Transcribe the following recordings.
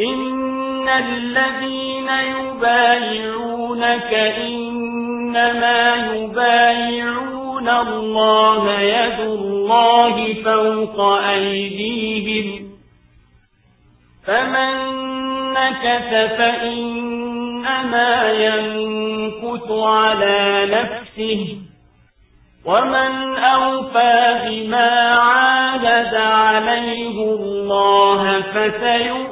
إن الذين يبايعونك إنما يبايعون الله يد الله فوق أيديهم فمن نكث فإنما ينكث على نفسه ومن أوفى بما عادد عليه الله فسيؤتيه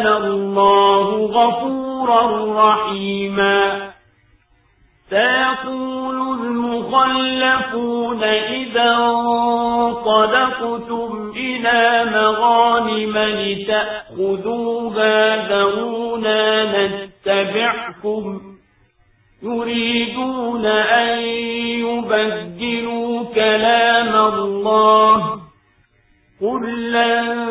وكان الله غفورا رحيما. سيقول المخلفون إذا انطلقتم إلى مغانم لتأخذوها ذرونا نتبعكم. يريدون أن يبدلوا كلام الله. قل لن